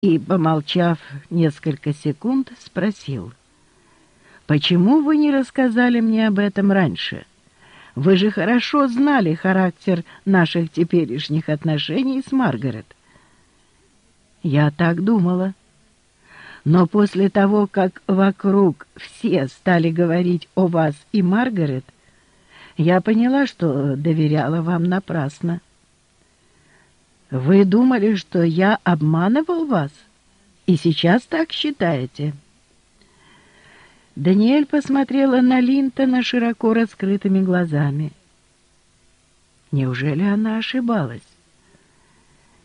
и, помолчав несколько секунд, спросил. «Почему вы не рассказали мне об этом раньше? Вы же хорошо знали характер наших теперешних отношений с Маргарет». «Я так думала. Но после того, как вокруг все стали говорить о вас и Маргарет, я поняла, что доверяла вам напрасно». «Вы думали, что я обманывал вас? И сейчас так считаете?» Даниэль посмотрела на Линтона широко раскрытыми глазами. Неужели она ошибалась?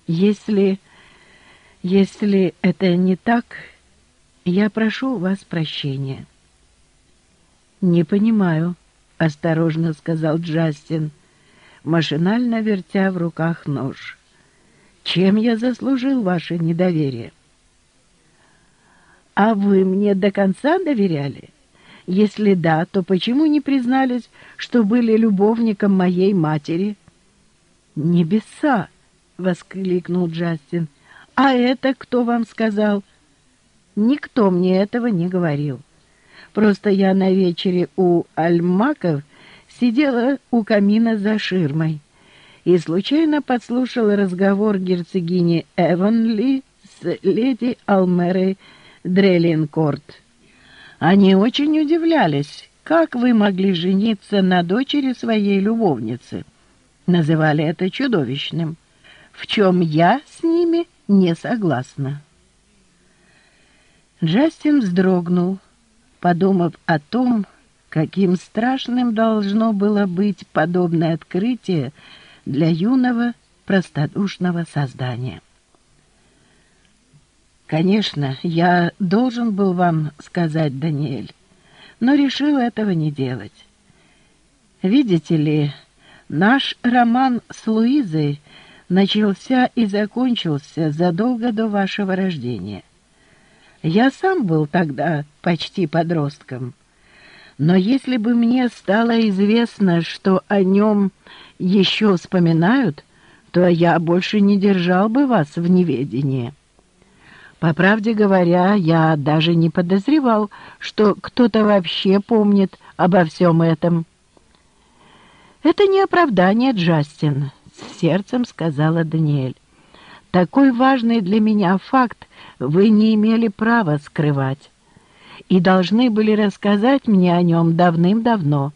«Если... если это не так, я прошу у вас прощения». «Не понимаю», — осторожно сказал Джастин, машинально вертя в руках нож. Чем я заслужил ваше недоверие? А вы мне до конца доверяли? Если да, то почему не признались, что были любовником моей матери? Небеса! — воскликнул Джастин. А это кто вам сказал? Никто мне этого не говорил. Просто я на вечере у Альмаков сидела у камина за ширмой и случайно подслушал разговор герцогини Эванли с леди Алмерой Дрелинкорт. Они очень удивлялись, как вы могли жениться на дочери своей любовницы. Называли это чудовищным, в чем я с ними не согласна. Джастин вздрогнул, подумав о том, каким страшным должно было быть подобное открытие для юного простодушного создания. Конечно, я должен был вам сказать, Даниэль, но решил этого не делать. Видите ли, наш роман с Луизой начался и закончился задолго до вашего рождения. Я сам был тогда почти подростком, но если бы мне стало известно, что о нем еще вспоминают, то я больше не держал бы вас в неведении. По правде говоря, я даже не подозревал, что кто-то вообще помнит обо всем этом. «Это не оправдание, Джастин», — с сердцем сказала Даниэль. «Такой важный для меня факт вы не имели права скрывать и должны были рассказать мне о нем давным-давно.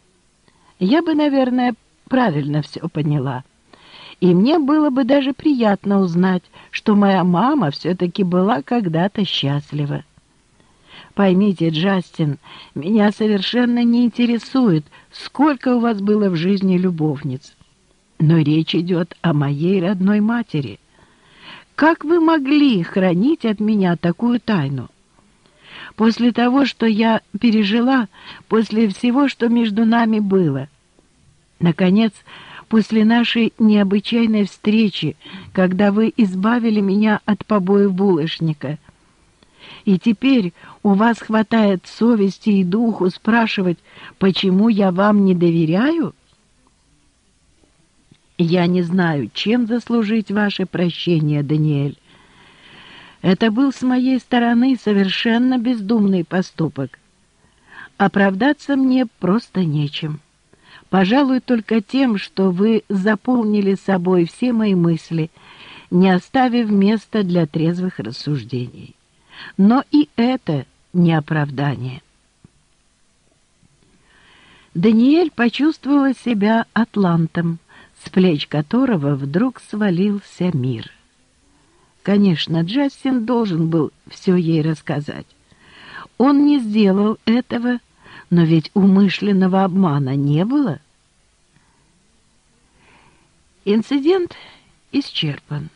Я бы, наверное, правильно все поняла. И мне было бы даже приятно узнать, что моя мама все-таки была когда-то счастлива. Поймите, Джастин, меня совершенно не интересует, сколько у вас было в жизни любовниц. Но речь идет о моей родной матери. Как вы могли хранить от меня такую тайну? После того, что я пережила, после всего, что между нами было — Наконец, после нашей необычайной встречи, когда вы избавили меня от побоев булочника, и теперь у вас хватает совести и духу спрашивать, почему я вам не доверяю? Я не знаю, чем заслужить ваше прощение, Даниэль. Это был с моей стороны совершенно бездумный поступок. Оправдаться мне просто нечем. Пожалуй, только тем, что вы заполнили собой все мои мысли, не оставив места для трезвых рассуждений. Но и это не оправдание. Даниэль почувствовала себя атлантом, с плеч которого вдруг свалился мир. Конечно, Джастин должен был все ей рассказать. Он не сделал этого, но ведь умышленного обмана не было. Инцидент исчерпан.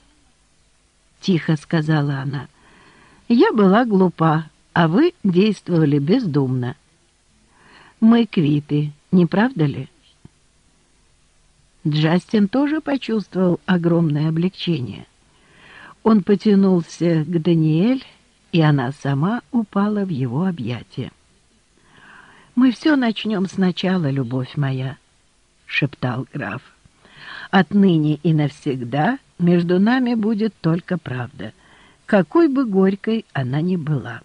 Тихо сказала она. Я была глупа, а вы действовали бездумно. Мы квиты, не правда ли? Джастин тоже почувствовал огромное облегчение. Он потянулся к Даниэль, и она сама упала в его объятия. «Мы все начнем сначала, любовь моя», — шептал граф. «Отныне и навсегда между нами будет только правда. какой бы горькой она ни была.